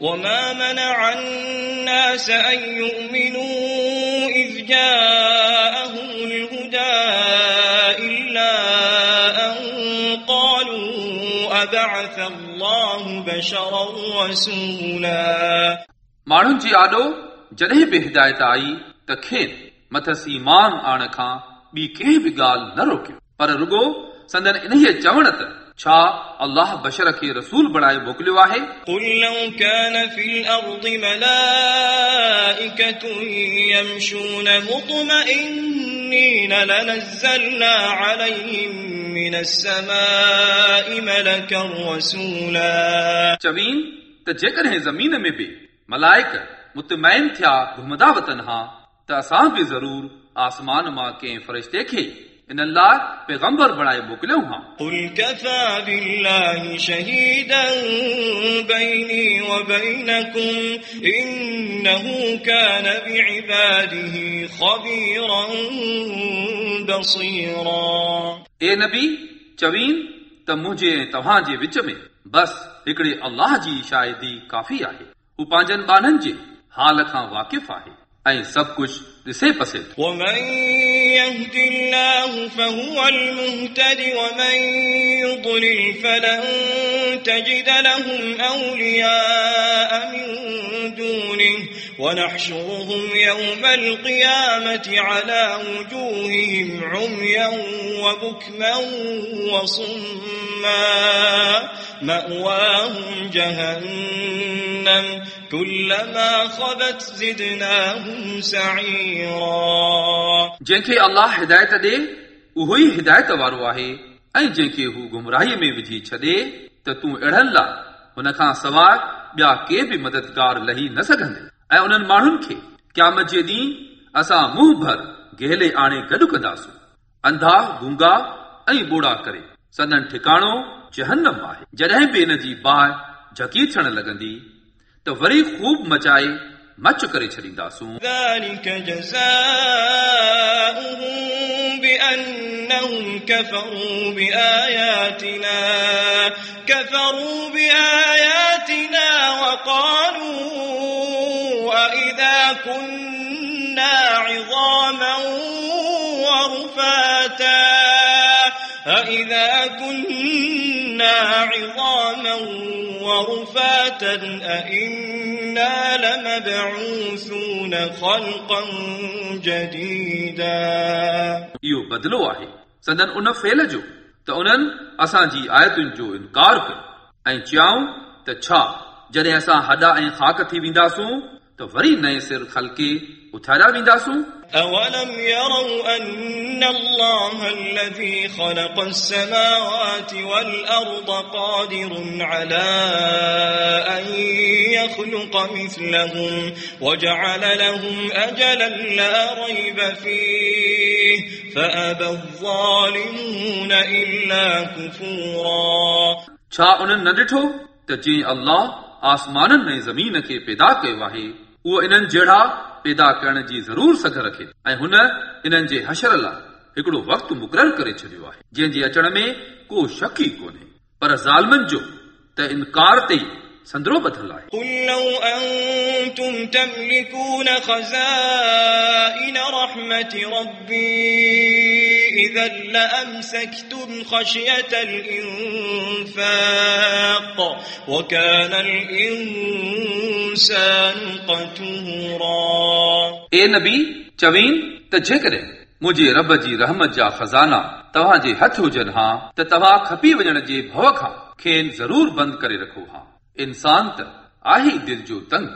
وما منع الناس أن يؤمنوا إذ جاءهم الهدى إلا أن قالوا أبعث الله بشرا رسولا माण्हुनि जी आॾो जॾहिं बि हिदायत आई त खेनि मथसि ईमान आण खां ॿी कंहिं बि ॻाल्हि न रोकियो पर रुगो संदन इन्हीअ चवण त छा अल्लाह बशर खे रसूल बणाए मोकिलियो आहे قل لو كان في الأرض ملائكة يمشون مطمئنين لنزلنا عليهم من السماء ملكا رسولا चवीन त जेकॾहिं ज़मीन में बि मलाइक मुतमैन थिया घुमंदा वतन हा त असां बि ज़रूर आसमान मां कंहिं फ़रिश्ते खे इन लाइ पैगंबर बणाए मोकिलियूं हा قل كفى بالله شهيدا بيني وبينكم إنه كان بعباده خبيرا بصيرا ए नबी चवीन त मुंहिंजे ऐं तव्हां जे विच में बस हिकिड़े अल्लाह जी शाहिदी काफ़ी आहे हू पंहिंजनि ॿारनि जे हाल खां वाक़िफ़ आहे ऐं सभु कुझु ॾिसे पसे थो ومن يهد الله فهو المهتد ومن يضلل فلن تجد لهم أولياء من دونه ونحشرهم يوم القيامة على وجوههم عميا وبكما وصما مأواهم جهنم كلما خبت زدناهم سعيرا जंहिंखे अल्लाह हिदायत ॾे उहो ई हिदायत वारो आहे ऐं जंहिंखे हू गुमराहीअ में विझी छॾे त तूं अहिड़नि लाइ हुन खां सवाइ ॿिया के बि मददगार लही न सघंदे ऐं उन्हनि माण्हुनि खे क़यामत जे ॾींहुं असां मुंहुं भर गहले आणे गॾु कंदासूं अंधा गूंगा ऐं ॿोड़ा करे सदन ठिकाणो जहन्नम आहे जॾहिं बि इन जी बाहि झकी थियण लॻंदी त वरी ख़ूब मचाए मच करे छॾींदासूं ذلك جزاؤهم بأنهم كفروا بآياتنا كفروا بآياتنا وقالوا أإذا كنا عظاما ورفاتا أإذا كنا عظاما ورفاتا أإنا لمبعوثون خلقا جديدا इहो बदिलो आहे सदन उन फेल जो त उन्हनि असांजी आयतुनि जो इनकार कयो ऐं चयाऊं त छा जॾहिं असां हॾा ऐं ख़ाक थी वेंदासूं त वरी नए सिर ख़लके उथारिया वेंदासूं أولم يروا أن الله الذي خلق السماوات والأرض قادر على أن يخلق مثلهم وجعل لهم أجلا لا ريب فيه فأبى الظالمون إلا كفورا छा उन्हनि न ॾिठो त जीअं अल्लाह आसमाननि ऐं ज़मीन खे पैदा कयो आहे उहो इन्हनि जहिड़ा पैदा करण जी ज़रूर सघ रखे ऐं हुन इन्हनि जे हशर लाइ हिकिड़ो वक़्तु मुक़ररु करे छॾियो आहे जंहिंजे अचण में को शक ई कोन्हे पर ज़ालमनि जो त इनकार ते ई संदरो ॿधल आहे قل لو أنتم تملكون خزائن رحمة ربي إذا لأمسكتم خشية الإنفاق وكان الإنسان اے نبی، چوین تو جد مجھے رب جی رحمت جا خزانہ تاج ہاتھ ہوجن ہاں کھپ وجنے کے بو کا ہاں، کھیل ضرور بند کر رکھو ہاں۔ انسان تل جو تنگ۔